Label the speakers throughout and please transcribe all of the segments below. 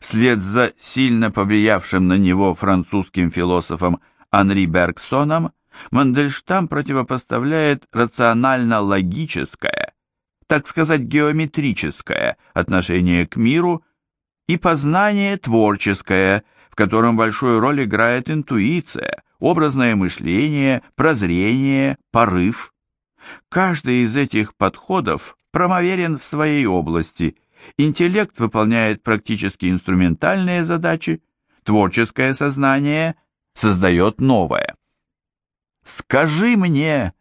Speaker 1: Вслед за сильно повлиявшим на него французским философом Анри Бергсоном Мандельштам противопоставляет рационально-логическое, так сказать, геометрическое отношение к миру и познание творческое, в котором большую роль играет интуиция, образное мышление, прозрение, порыв. Каждый из этих подходов промоверен в своей области. Интеллект выполняет практически инструментальные задачи, творческое сознание создает новое. Скажи мне,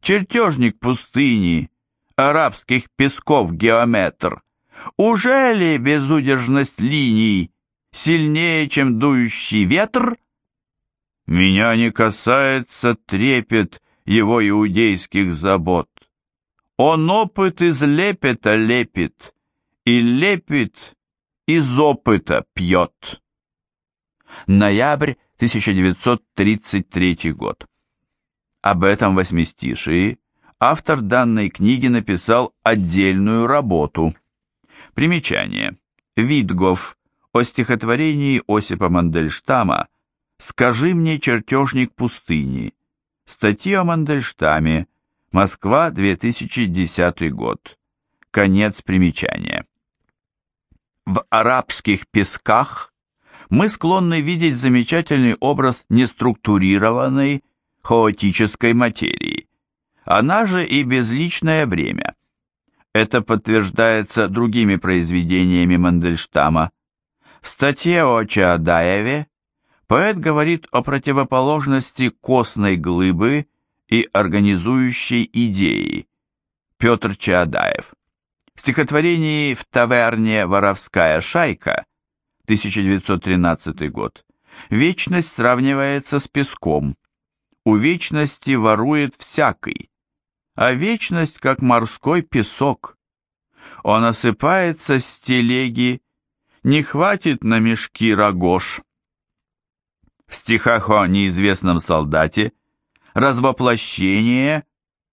Speaker 1: чертежник пустыни, арабских песков геометр, уже ли безудержность линий сильнее, чем дующий ветр? Меня не касается трепет его иудейских забот. Он опыт из лепета лепит, и лепит из опыта пьет. Ноябрь 1933 год. Об этом восьмистишии автор данной книги написал отдельную работу. Примечание. Видгов о стихотворении Осипа Мандельштама «Скажи мне, чертежник пустыни». Статья о Мандельштаме. Москва, 2010 год. Конец примечания. В арабских песках мы склонны видеть замечательный образ неструктурированной, хаотической материи. Она же и безличное время. Это подтверждается другими произведениями Мандельштама. В статье о Чаадаеве поэт говорит о противоположности костной глыбы и организующей идеи. Петр Чаадаев. В стихотворении «В таверне воровская шайка» 1913 год вечность сравнивается с песком, у вечности ворует всякий, а вечность, как морской песок. Он осыпается с телеги, не хватит на мешки рогош. В стихах о неизвестном солдате развоплощение,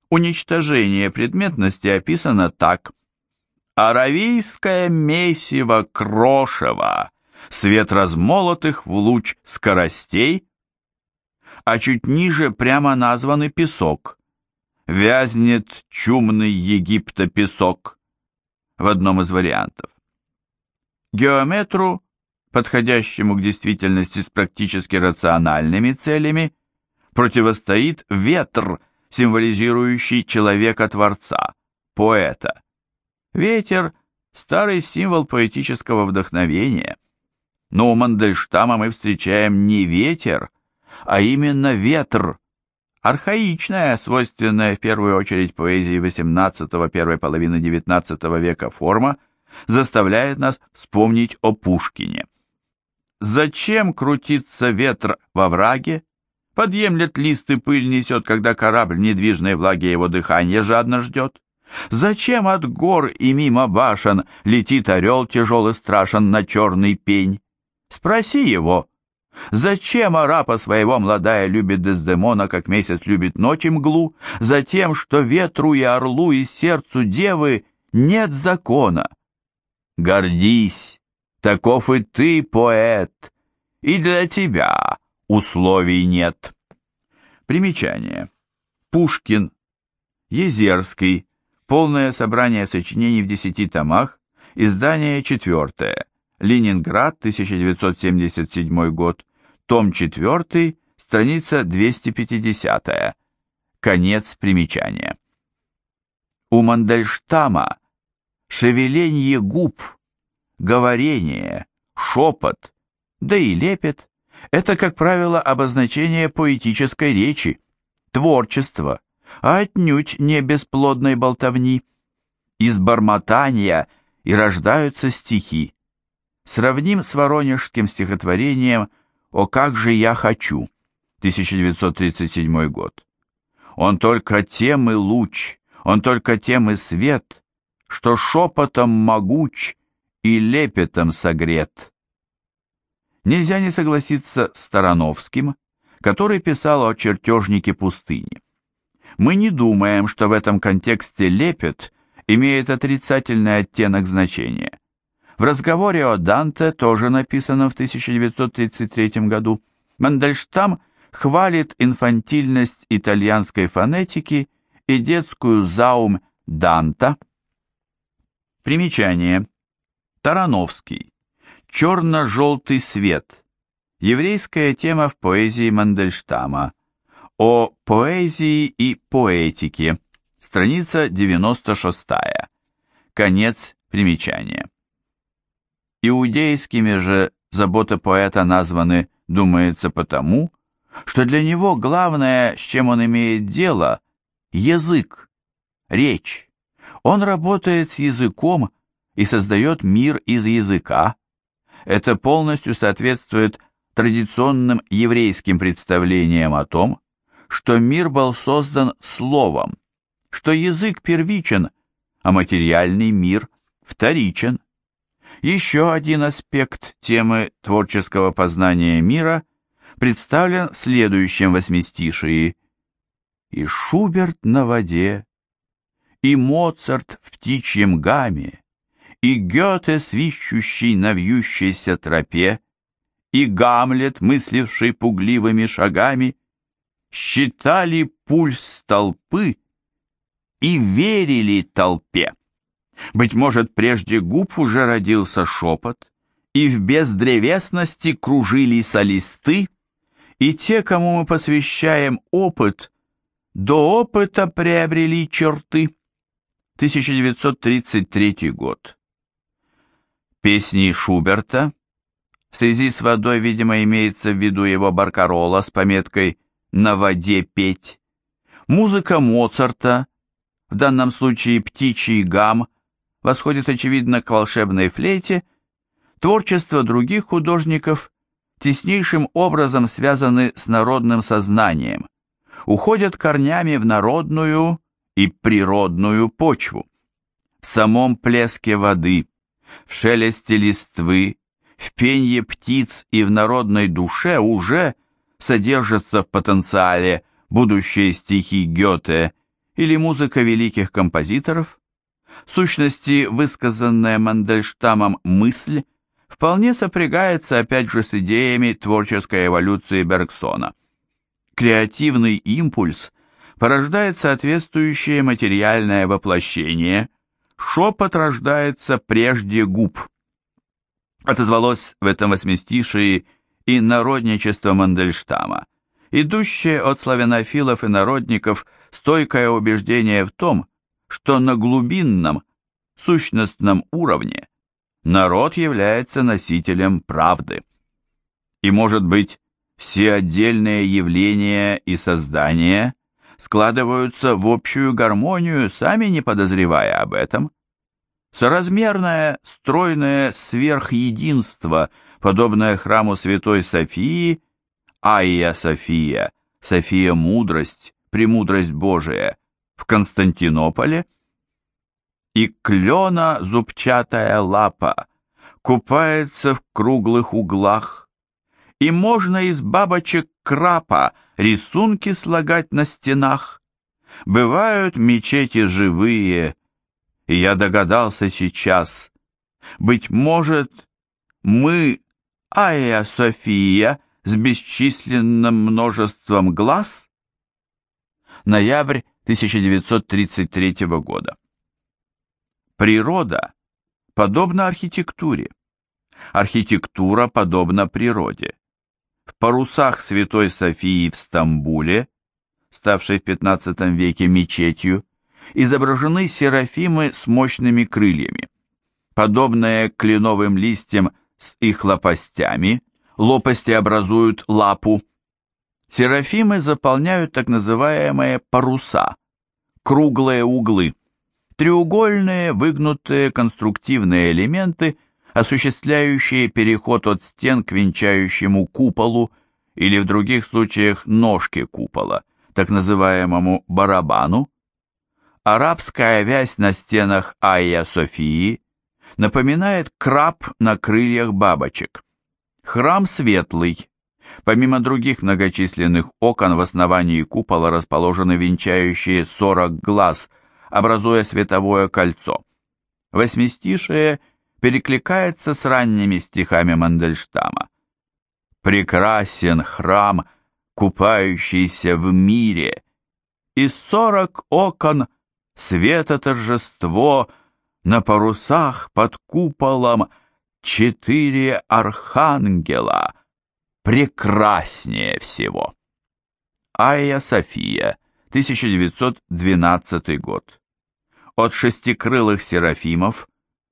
Speaker 1: уничтожение предметности описано так. «Аравийское месиво крошево, свет размолотых в луч скоростей, а чуть ниже прямо названы песок. Вязнет чумный Египта песок в одном из вариантов. Геометру, подходящему к действительности с практически рациональными целями, противостоит ветр, символизирующий человека-творца, поэта. Ветер – старый символ поэтического вдохновения. Но у Мандельштама мы встречаем не ветер, а именно ветр, архаичная, свойственная в первую очередь поэзии XVIII первой половины XIX века форма, заставляет нас вспомнить о Пушкине. Зачем крутится ветр во враге? Подъемлет лист и пыль несет, когда корабль недвижной влаги его дыхание жадно ждет. Зачем от гор и мимо башен летит орел тяжелый страшен на черный пень? Спроси его, Зачем арапа своего младая любит Дездемона, как месяц любит ночь и мглу? Затем, что ветру и орлу и сердцу девы нет закона. Гордись, таков и ты, поэт, и для тебя условий нет. Примечание. Пушкин, Езерский, полное собрание сочинений в десяти томах, издание четвертое, Ленинград, 1977 год, том 4, страница 250. Конец примечания. У Мандельштама шевеленье губ, говорение, шепот, да и лепет – это, как правило, обозначение поэтической речи, творчества, а отнюдь не бесплодной болтовни. Из бормотания и рождаются стихи. Сравним с воронежским стихотворением «О, как же я хочу» 1937 год. Он только тем и луч, он только тем и свет, что шепотом могуч и лепетом согрет. Нельзя не согласиться с Старановским, который писал о чертежнике пустыни. Мы не думаем, что в этом контексте лепет имеет отрицательный оттенок значения. В разговоре о Данте, тоже написанном в 1933 году, Мандельштам хвалит инфантильность итальянской фонетики и детскую заум Данта. Примечание. Тарановский. Черно-желтый свет. Еврейская тема в поэзии Мандельштама. О поэзии и поэтике. Страница 96. Конец примечания. Иудейскими же заботы поэта названы, думается, потому, что для него главное, с чем он имеет дело, язык, речь. Он работает с языком и создает мир из языка. Это полностью соответствует традиционным еврейским представлениям о том, что мир был создан словом, что язык первичен, а материальный мир вторичен. Еще один аспект темы творческого познания мира представлен в следующем восьмистишии. «И Шуберт на воде, и Моцарт в птичьем гаме, и Гёте, свищущий на вьющейся тропе, и Гамлет, мысливший пугливыми шагами, считали пульс толпы и верили толпе. Быть может, прежде губ уже родился шепот, и в бездревесности кружили солисты, и те, кому мы посвящаем опыт, до опыта приобрели черты. 1933 год. Песни Шуберта. В связи с водой, видимо, имеется в виду его баркарола с пометкой «На воде петь». Музыка Моцарта, в данном случае птичий гам, восходит, очевидно, к волшебной флейте, творчество других художников теснейшим образом связаны с народным сознанием, уходят корнями в народную и природную почву. В самом плеске воды, в шелесте листвы, в пенье птиц и в народной душе уже содержатся в потенциале будущие стихи Гёте или музыка великих композиторов, в сущности, высказанная Мандельштамом мысль вполне сопрягается опять же с идеями творческой эволюции Бергсона. Креативный импульс порождает соответствующее материальное воплощение, шепот рождается прежде губ. Отозвалось в этом восьмистишии и народничество Мандельштама, идущее от славянофилов и народников стойкое убеждение в том, что на глубинном, сущностном уровне народ является носителем правды. И, может быть, все отдельные явления и создания складываются в общую гармонию, сами не подозревая об этом. Соразмерное, стройное сверхединство, подобное храму Святой Софии, Айя София, София Мудрость, Премудрость Божия – в Константинополе, и клена зубчатая лапа купается в круглых углах, и можно из бабочек крапа рисунки слагать на стенах. Бывают мечети живые, и я догадался сейчас, быть может, мы, Айя София, с бесчисленным множеством глаз? Ноябрь 1933 года. Природа подобна архитектуре. Архитектура подобна природе. В парусах Святой Софии в Стамбуле, ставшей в XV веке мечетью, изображены серафимы с мощными крыльями. Подобные кленовым листьям с их лопастями, лопасти образуют лапу, Серафимы заполняют так называемые паруса, круглые углы, треугольные выгнутые конструктивные элементы, осуществляющие переход от стен к венчающему куполу или в других случаях ножке купола, так называемому барабану. Арабская вязь на стенах Айя Софии напоминает краб на крыльях бабочек. Храм светлый, Помимо других многочисленных окон в основании купола расположены венчающие 40 глаз, образуя световое кольцо. Восьмистишие перекликается с ранними стихами Мандельштама. «Прекрасен храм, купающийся в мире, и сорок окон, света торжество, на парусах под куполом четыре архангела, прекраснее всего». Айя София, 1912 год. От шестикрылых серафимов,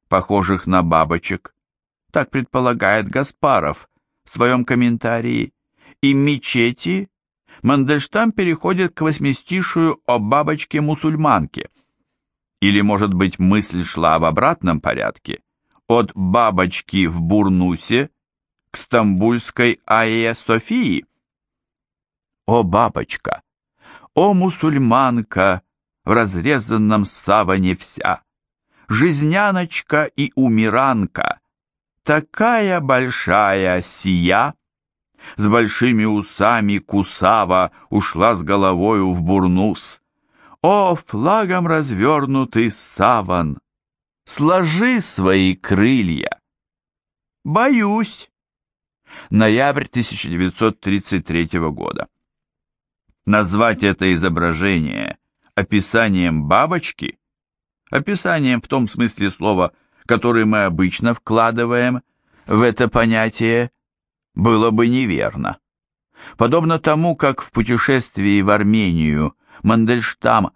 Speaker 1: похожих на бабочек, так предполагает Гаспаров в своем комментарии, и мечети Мандельштам переходит к восьмистишую о бабочке-мусульманке. Или, может быть, мысль шла в обратном порядке, от бабочки в Бурнусе к стамбульской Айе Софии? О, бабочка! О, мусульманка, в разрезанном саване вся! Жизняночка и умиранка, такая большая сия! С большими усами кусава ушла с головою в бурнус. О, флагом развернутый саван! Сложи свои крылья! Боюсь! Ноябрь 1933 года. Назвать это изображение описанием бабочки, описанием в том смысле слова, который мы обычно вкладываем в это понятие, было бы неверно. Подобно тому, как в путешествии в Армению Мандельштам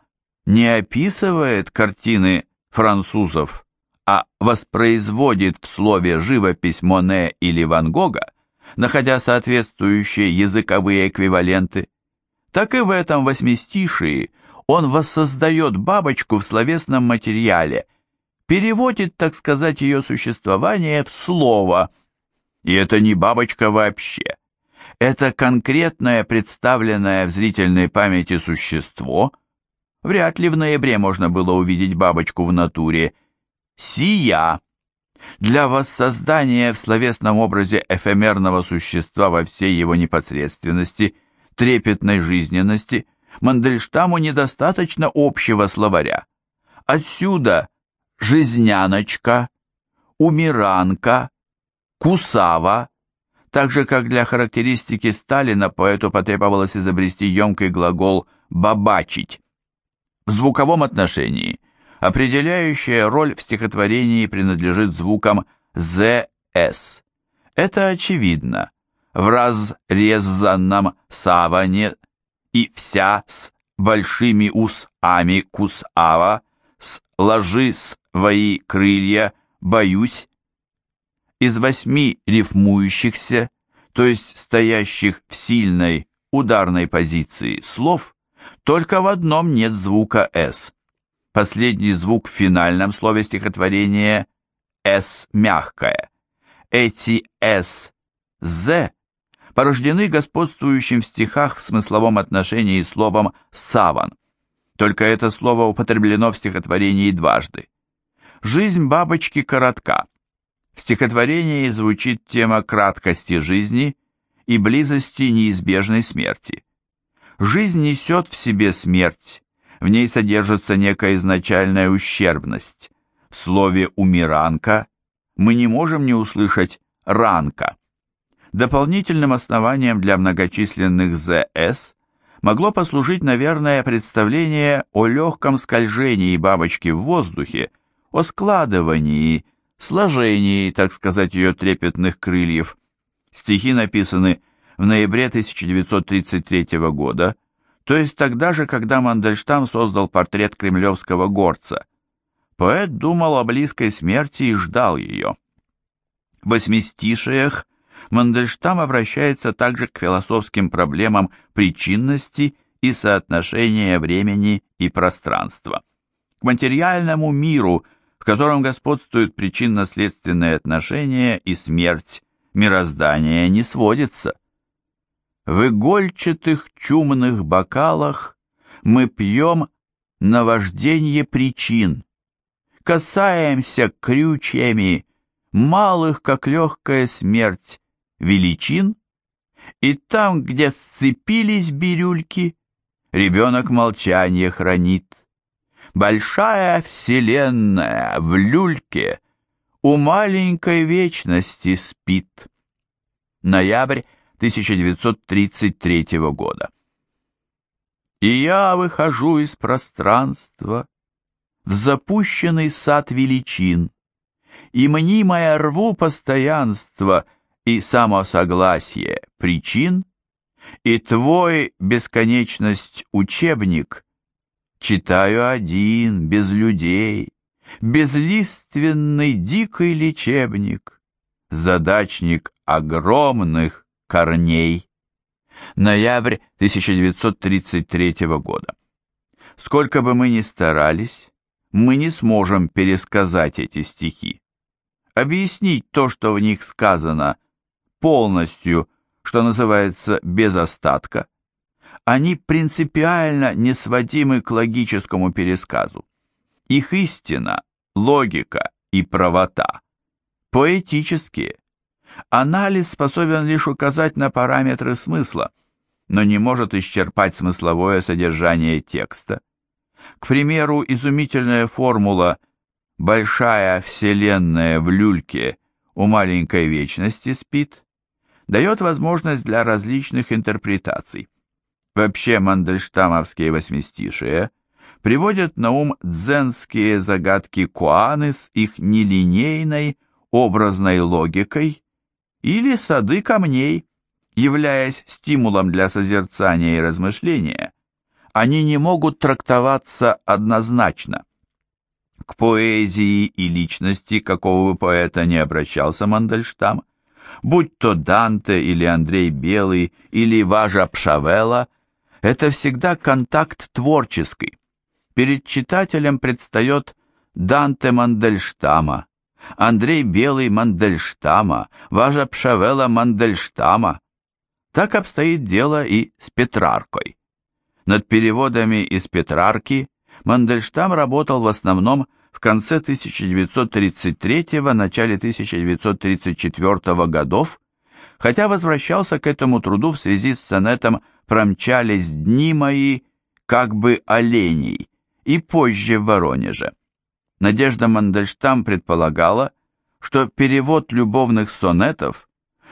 Speaker 1: не описывает картины французов, а воспроизводит в слове живопись Моне или Ван Гога, находя соответствующие языковые эквиваленты, так и в этом восьмистишии он воссоздает бабочку в словесном материале, переводит, так сказать, ее существование в слово. И это не бабочка вообще. Это конкретное представленное в зрительной памяти существо. Вряд ли в ноябре можно было увидеть бабочку в натуре. Сия. Для воссоздания в словесном образе эфемерного существа во всей его непосредственности – трепетной жизненности Мандельштаму недостаточно общего словаря. Отсюда жизняночка, умиранка, кусава, так же, как для характеристики Сталина поэту потребовалось изобрести емкий глагол «бабачить». В звуковом отношении определяющая роль в стихотворении принадлежит звукам «зс». Это очевидно в разрезанном саване и вся с большими усами кусава, сложи свои крылья, боюсь. Из восьми рифмующихся, то есть стоящих в сильной ударной позиции слов, только в одном нет звука «с». Последний звук в финальном слове стихотворения «с» мягкое. Эти «с», «з» порождены господствующим в стихах в смысловом отношении словом «саван». Только это слово употреблено в стихотворении дважды. «Жизнь бабочки коротка». В стихотворении звучит тема краткости жизни и близости неизбежной смерти. Жизнь несет в себе смерть, в ней содержится некая изначальная ущербность. В слове «умиранка» мы не можем не услышать «ранка». Дополнительным основанием для многочисленных ЗС могло послужить, наверное, представление о легком скольжении бабочки в воздухе, о складывании, сложении, так сказать, ее трепетных крыльев. Стихи написаны в ноябре 1933 года, то есть тогда же, когда Мандельштам создал портрет кремлевского горца. Поэт думал о близкой смерти и ждал ее. В восьмистишиях Мандельштам обращается также к философским проблемам причинности и соотношения времени и пространства, к материальному миру, в котором господствуют причинно-следственные отношения и смерть, мироздание не сводится. В игольчатых чумных бокалах мы пьем наваждение причин, касаемся крючьями малых, как легкая смерть, величин, и там, где сцепились бирюльки, ребенок молчание хранит. Большая вселенная в люльке у маленькой вечности спит. Ноябрь 1933 года. И я выхожу из пространства в запущенный сад величин, и мнимое рву постоянство и самосогласие причин, и твой бесконечность учебник читаю один, без людей, безлиственный дикий лечебник, задачник огромных корней. Ноябрь 1933 года. Сколько бы мы ни старались, мы не сможем пересказать эти стихи объяснить то, что в них сказано, полностью, что называется, без остатка, они принципиально не сводимы к логическому пересказу. Их истина, логика и правота поэтические. Анализ способен лишь указать на параметры смысла, но не может исчерпать смысловое содержание текста. К примеру, изумительная формула большая вселенная в люльке у маленькой вечности спит, дает возможность для различных интерпретаций. Вообще мандельштамовские восьмистишие приводят на ум дзенские загадки Куаны с их нелинейной образной логикой или сады камней, являясь стимулом для созерцания и размышления, они не могут трактоваться однозначно. К поэзии и личности какого бы поэта не обращался Мандельштам, будь то Данте или Андрей Белый или Важа Пшавела, это всегда контакт творческий. Перед читателем предстает Данте Мандельштама, Андрей Белый Мандельштама, Важа Пшавела Мандельштама. Так обстоит дело и с Петраркой. Над переводами из Петрарки Мандельштам работал в основном в конце 1933 начале 1934 годов, хотя возвращался к этому труду в связи с сонетом «Промчались дни мои, как бы оленей» и позже в Воронеже. Надежда Мандельштам предполагала, что перевод любовных сонетов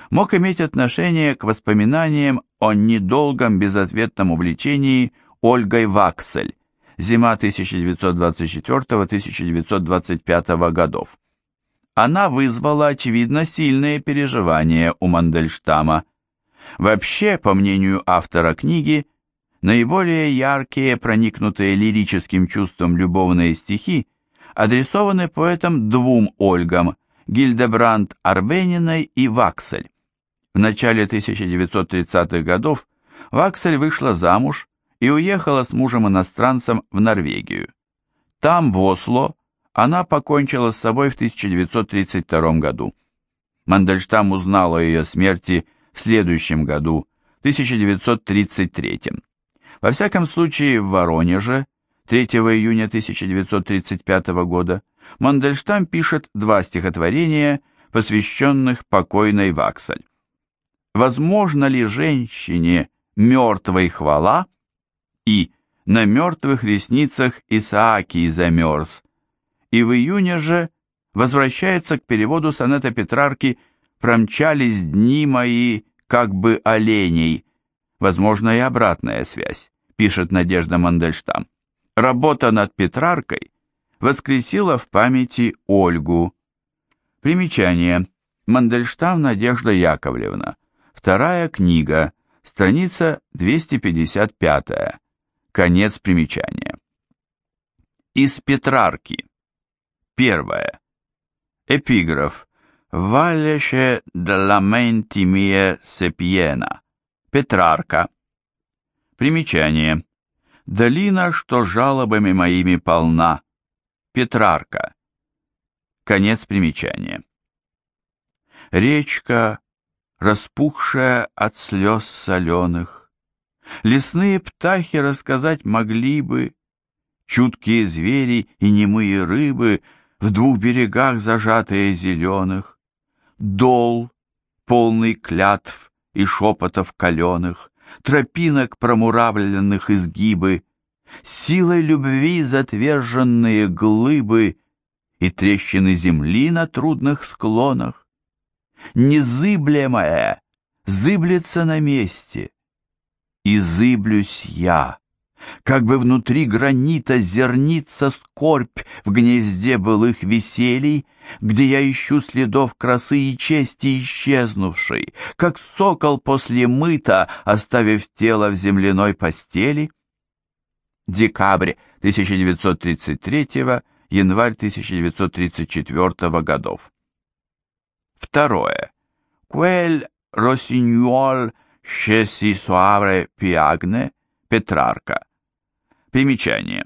Speaker 1: мог иметь отношение к воспоминаниям о недолгом безответном увлечении Ольгой Ваксель, зима 1924-1925 годов. Она вызвала, очевидно, сильные переживания у Мандельштама. Вообще, по мнению автора книги, наиболее яркие, проникнутые лирическим чувством любовные стихи адресованы поэтам двум Ольгам – Гильдебранд Арбениной и Ваксель. В начале 1930-х годов Ваксель вышла замуж и уехала с мужем-иностранцем в Норвегию. Там, в Осло, она покончила с собой в 1932 году. Мандельштам узнал о ее смерти в следующем году, 1933. Во всяком случае, в Воронеже, 3 июня 1935 года, Мандельштам пишет два стихотворения, посвященных покойной Ваксель. «Возможно ли женщине мертвой хвала?» и «На мертвых ресницах Исаакий замерз», и в июне же возвращается к переводу сонета Петрарки «Промчались дни мои, как бы оленей», возможно и обратная связь, пишет Надежда Мандельштам. Работа над Петраркой воскресила в памяти Ольгу. Примечание. Мандельштам Надежда Яковлевна. Вторая книга. Страница 255. Конец примечания. Из Петрарки. Первое. Эпиграф. «Валеше ламенти мие сепьена». Петрарка. Примечание. «Долина, что жалобами моими полна». Петрарка. Конец примечания. Речка, распухшая от слез соленых, Лесные птахи рассказать могли бы, Чуткие звери и немые рыбы В двух берегах зажатые зеленых, Дол, полный клятв и шепотов каленых, Тропинок промуравленных изгибы, Силой любви затверженные глыбы и трещины земли на трудных склонах. Незыблемое зыблется на месте, и зыблюсь я, как бы внутри гранита зернится скорбь в гнезде былых веселий, где я ищу следов красы и чести исчезнувшей, как сокол после мыта, оставив тело в земляной постели. Декабрь 1933, январь 1934 годов. Второе. Quel rossignol che si soavre piagne, Петрарка. Примечание.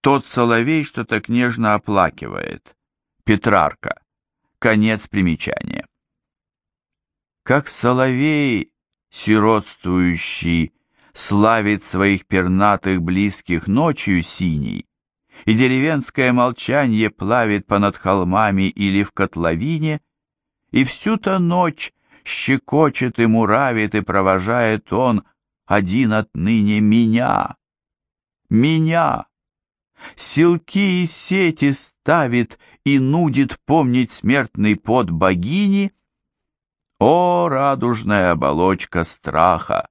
Speaker 1: Тот соловей, что так нежно оплакивает. Петрарка. Конец примечания. Как соловей, сиротствующий, славит своих пернатых близких ночью синей, и деревенское молчание плавит понад холмами или в котловине, и всю-то ночь щекочет и муравит, и провожает он один отныне меня, меня. Силки и сети ставит и нудит помнить смертный пот богини. О, радужная оболочка страха!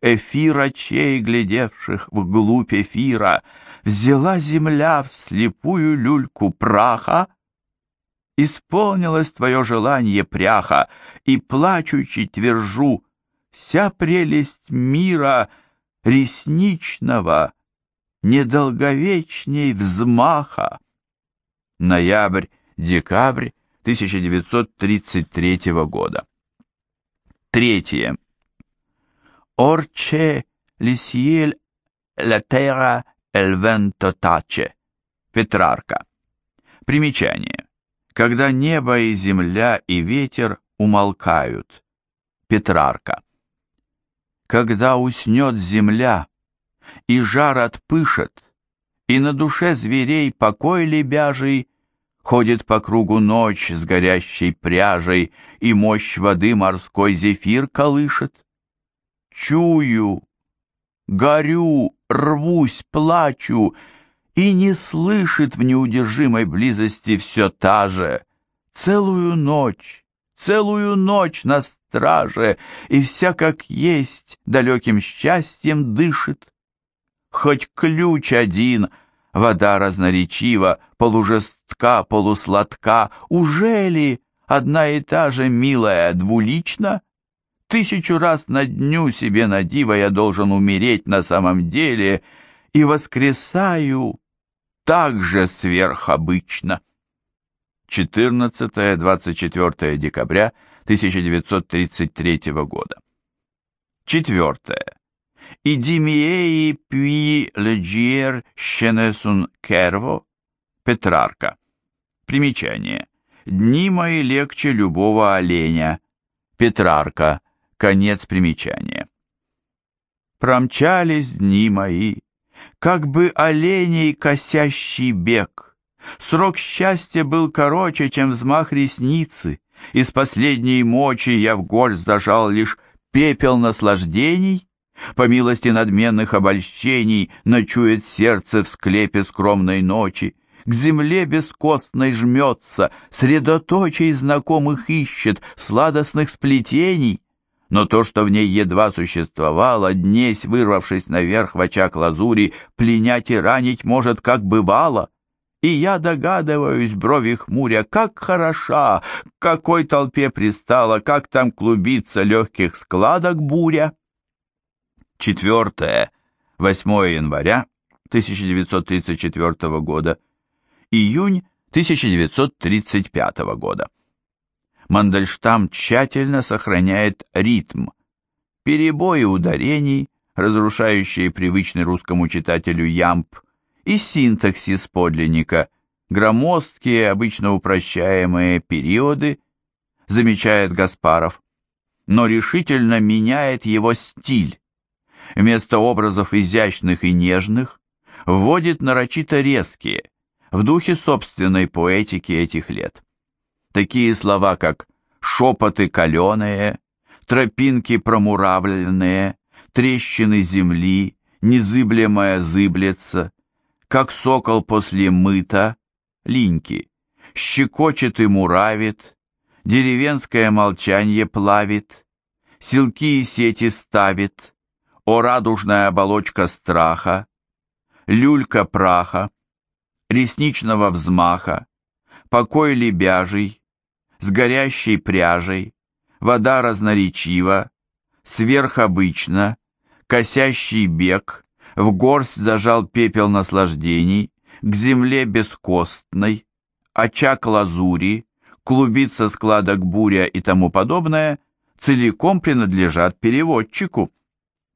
Speaker 1: Эфир очей, глядевших вглубь эфира, Взяла земля в слепую люльку праха, Исполнилось твое желание пряха, И плачучи твержу, Вся прелесть мира ресничного — недолговечней взмаха. Ноябрь-декабрь 1933 года. Третье. Орче лисиель ла терра эль венто таче. Петрарка. Примечание. Когда небо и земля и ветер умолкают. Петрарка. Когда уснет земля, и жар отпышет, и на душе зверей покой лебяжий, ходит по кругу ночь с горящей пряжей, и мощь воды морской зефир колышет. Чую, горю, рвусь, плачу, и не слышит в неудержимой близости все та же. Целую ночь, целую ночь на страже, и вся как есть далеким счастьем дышит хоть ключ один, вода разноречива, полужестка, полусладка, уже ли одна и та же милая двулична? Тысячу раз на дню себе на диво я должен умереть на самом деле и воскресаю так же сверхобычно. 14-24 декабря 1933 года. Четвертое и Димиеи пи леджиер щенесун керво, Петрарка. Примечание. Дни мои легче любого оленя. Петрарка. Конец примечания. Промчались дни мои, как бы оленей косящий бег. Срок счастья был короче, чем взмах ресницы. Из последней мочи я в горсть зажал лишь пепел наслаждений, по милости надменных обольщений ночует сердце в склепе скромной ночи, к земле бескостной жмется, средоточий знакомых ищет, сладостных сплетений. Но то, что в ней едва существовало, днесь, вырвавшись наверх в очаг лазури, пленять и ранить может, как бывало. И я догадываюсь, брови хмуря, как хороша, к какой толпе пристала, как там клубится легких складок буря. 4-8 января 1934 года, июнь 1935 года. Мандельштам тщательно сохраняет ритм, перебои ударений, разрушающие привычный русскому читателю ямб, и синтаксис подлинника, громоздкие, обычно упрощаемые периоды, замечает Гаспаров, но решительно меняет его стиль, вместо образов изящных и нежных вводит нарочито резкие, в духе собственной поэтики этих лет. Такие слова, как «шепоты каленые», «тропинки промуравленные», «трещины земли», «незыблемая зыблется», «как сокол после мыта», «линьки», щекочет и муравит, деревенское молчанье плавит, силки и сети ставит, о радужная оболочка страха, люлька праха, ресничного взмаха, покой лебяжий, с горящей пряжей, вода разноречива, сверхобычно, косящий бег, в горсть зажал пепел наслаждений, к земле бескостной, очаг лазури, клубица складок буря и тому подобное, целиком принадлежат переводчику.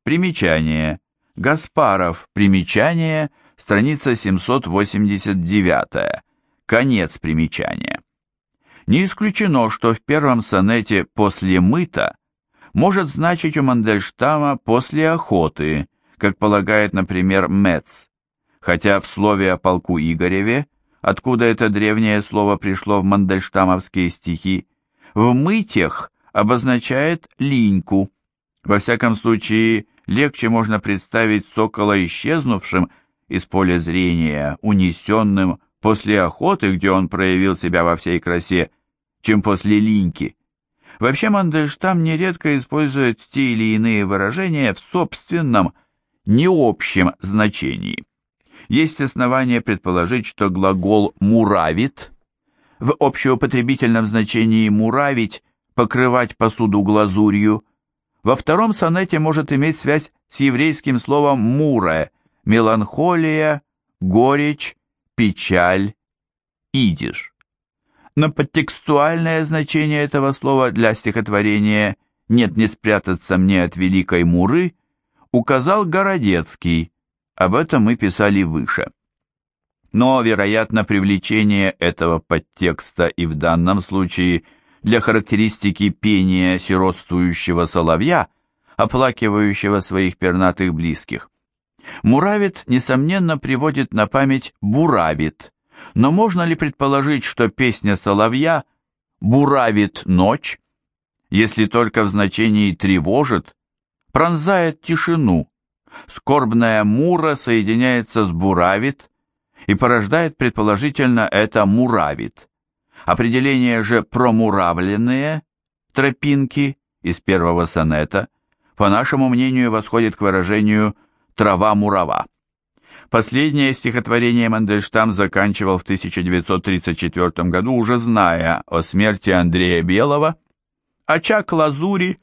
Speaker 1: Примечание. Гаспаров. Примечание. Страница 789. Конец примечания. Не исключено, что в первом сонете «после мыта» может значить у Мандельштама «после охоты», как полагает, например, Мец, хотя в слове о полку Игореве, откуда это древнее слово пришло в мандельштамовские стихи, в «мытях» обозначает линьку. Во всяком случае, легче можно представить сокола исчезнувшим из поля зрения, унесенным после охоты, где он проявил себя во всей красе, чем после линьки. Вообще Мандельштам нередко использует те или иные выражения в собственном, не общем значении. Есть основания предположить, что глагол «муравит» в общеупотребительном значении «муравить» покрывать посуду глазурью, во втором сонете может иметь связь с еврейским словом «муре» – меланхолия, горечь, печаль, идиш. Но подтекстуальное значение этого слова для стихотворения «Нет не спрятаться мне от великой муры» указал Городецкий, об этом мы писали выше. Но, вероятно, привлечение этого подтекста и в данном случае – для характеристики пения сиротствующего соловья, оплакивающего своих пернатых близких. Муравит, несомненно, приводит на память буравит, но можно ли предположить, что песня соловья буравит ночь, если только в значении тревожит, пронзает тишину, скорбная мура соединяется с буравит и порождает предположительно это муравит. Определение же «промуравленные» тропинки из первого сонета, по нашему мнению, восходит к выражению «трава-мурава». Последнее стихотворение Мандельштам заканчивал в 1934 году, уже зная о смерти Андрея Белого, очаг лазури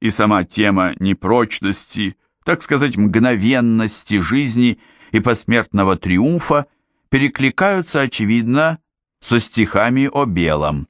Speaker 1: и сама тема непрочности, так сказать, мгновенности жизни и посмертного триумфа перекликаются, очевидно, со стихами о белом.